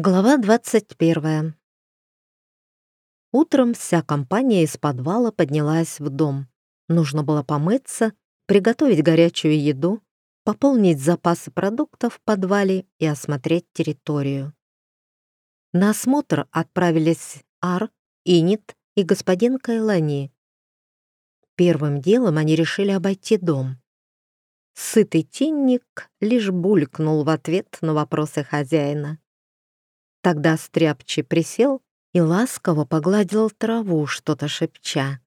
Глава 21. Утром вся компания из подвала поднялась в дом. Нужно было помыться, приготовить горячую еду, пополнить запасы продуктов в подвале и осмотреть территорию. На осмотр отправились Ар, Инит и господин Кайлани. Первым делом они решили обойти дом. Сытый тинник лишь булькнул в ответ на вопросы хозяина. Тогда Стряпчий присел и ласково погладил траву, что-то шепча.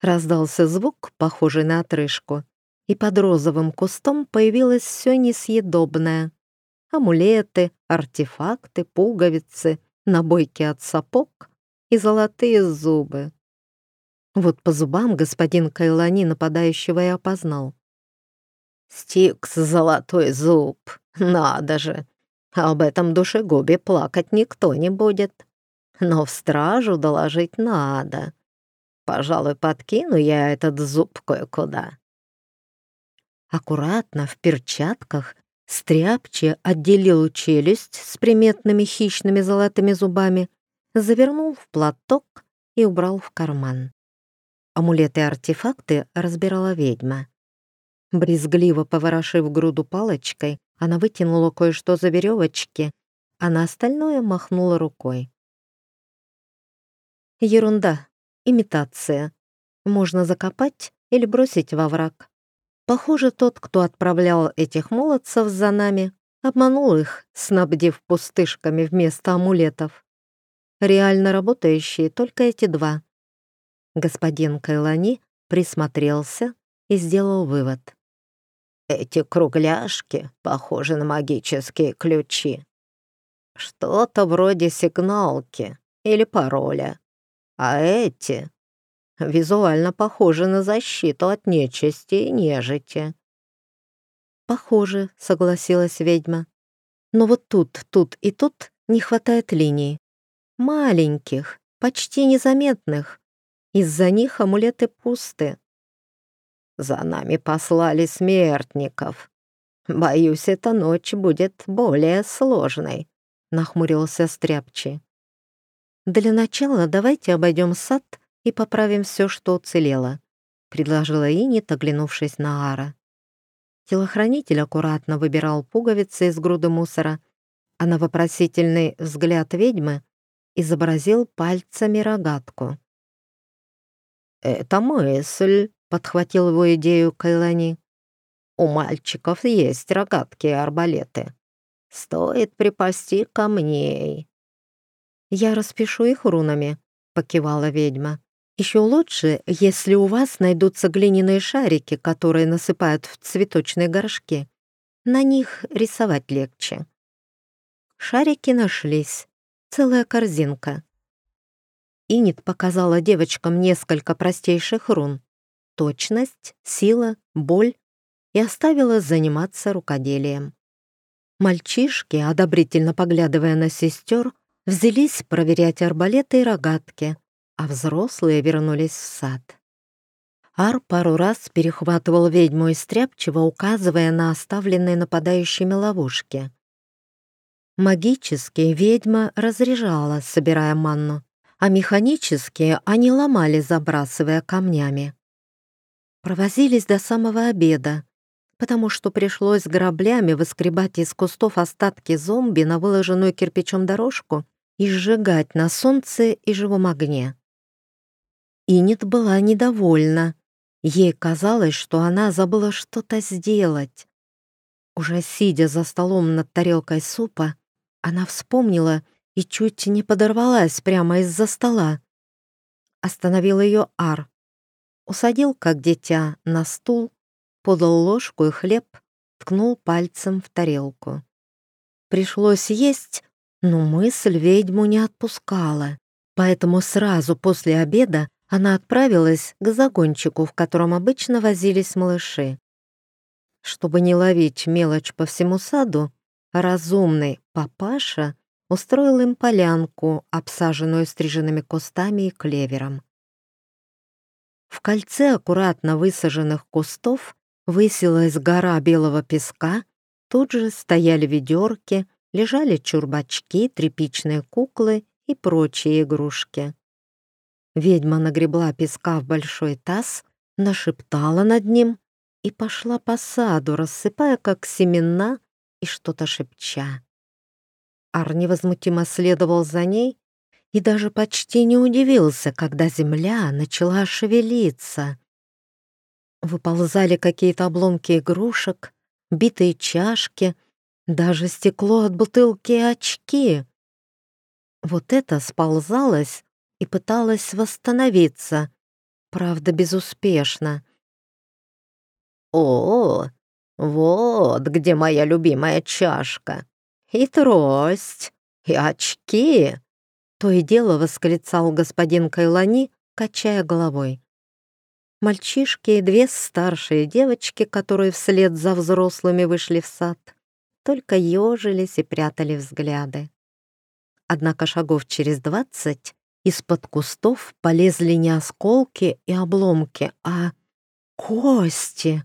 Раздался звук, похожий на отрыжку, и под розовым кустом появилось все несъедобное. Амулеты, артефакты, пуговицы, набойки от сапог и золотые зубы. Вот по зубам господин Кайлани нападающего и опознал. «Стикс, золотой зуб, надо же! Об этом душегубе плакать никто не будет. Но в стражу доложить надо. Пожалуй, подкину я этот зуб кое-куда. Аккуратно, в перчатках, стряпче отделил челюсть с приметными хищными золотыми зубами, завернул в платок и убрал в карман. Амулеты и артефакты разбирала ведьма. Брезгливо поворошив груду палочкой, она вытянула кое-что за веревочки, а на остальное махнула рукой. Ерунда, имитация. Можно закопать или бросить во враг. Похоже, тот, кто отправлял этих молодцев за нами, обманул их, снабдив пустышками вместо амулетов. Реально работающие только эти два. Господин Кайлани присмотрелся и сделал вывод. Эти кругляшки похожи на магические ключи. Что-то вроде сигналки или пароля. А эти визуально похожи на защиту от нечисти и нежити. «Похоже», — согласилась ведьма. «Но вот тут, тут и тут не хватает линий. Маленьких, почти незаметных. Из-за них амулеты пусты. За нами послали смертников. Боюсь, эта ночь будет более сложной», — нахмурился Стряпчий. «Для начала давайте обойдем сад и поправим все, что уцелело», — предложила Инит, оглянувшись на Ара. Телохранитель аккуратно выбирал пуговицы из груды мусора, а на вопросительный взгляд ведьмы изобразил пальцами рогатку. «Это мысль», подхватил его идею Кайлани. «У мальчиков есть рогатки и арбалеты. Стоит припасти камней». «Я распишу их рунами», — покивала ведьма. «Еще лучше, если у вас найдутся глиняные шарики, которые насыпают в цветочные горшки. На них рисовать легче». Шарики нашлись. Целая корзинка. Инит показала девочкам несколько простейших рун точность, сила, боль и оставила заниматься рукоделием. Мальчишки, одобрительно поглядывая на сестер, взялись проверять арбалеты и рогатки, а взрослые вернулись в сад. Ар пару раз перехватывал ведьму из тряпчего, указывая на оставленные нападающими ловушки. Магические ведьма разряжала, собирая манну, а механические они ломали, забрасывая камнями. Провозились до самого обеда, потому что пришлось граблями выскребать из кустов остатки зомби на выложенную кирпичом дорожку и сжигать на солнце и живом огне. Инет была недовольна. Ей казалось, что она забыла что-то сделать. Уже сидя за столом над тарелкой супа, она вспомнила и чуть не подорвалась прямо из-за стола. Остановил ее Ар усадил, как дитя, на стул, подал ложку и хлеб, ткнул пальцем в тарелку. Пришлось есть, но мысль ведьму не отпускала, поэтому сразу после обеда она отправилась к загончику, в котором обычно возились малыши. Чтобы не ловить мелочь по всему саду, разумный папаша устроил им полянку, обсаженную стриженными кустами и клевером. В кольце аккуратно высаженных кустов высилась гора белого песка, тут же стояли ведерки, лежали чурбачки, тряпичные куклы и прочие игрушки. Ведьма нагребла песка в большой таз, нашептала над ним и пошла по саду, рассыпая как семена и что-то шепча. Ар невозмутимо следовал за ней и даже почти не удивился, когда земля начала шевелиться. Выползали какие-то обломки игрушек, битые чашки, даже стекло от бутылки и очки. Вот это сползалось и пыталось восстановиться, правда, безуспешно. «О, вот где моя любимая чашка! И трость, и очки!» То и дело восклицал господин Кайлани, качая головой. Мальчишки и две старшие девочки, которые вслед за взрослыми вышли в сад, только ежились и прятали взгляды. Однако шагов через двадцать из-под кустов полезли не осколки и обломки, а кости.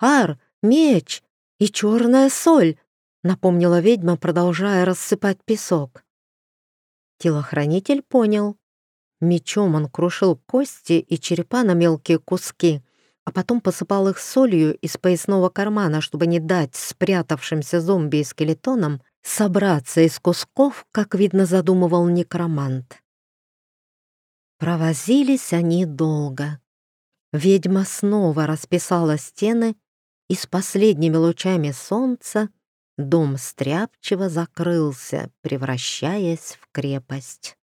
«Ар, меч и черная соль!» — напомнила ведьма, продолжая рассыпать песок. Телохранитель понял. Мечом он крушил кости и черепа на мелкие куски, а потом посыпал их солью из поясного кармана, чтобы не дать спрятавшимся зомби и скелетонам собраться из кусков, как видно задумывал некромант. Провозились они долго. Ведьма снова расписала стены, и с последними лучами солнца Дом стряпчиво закрылся, превращаясь в крепость.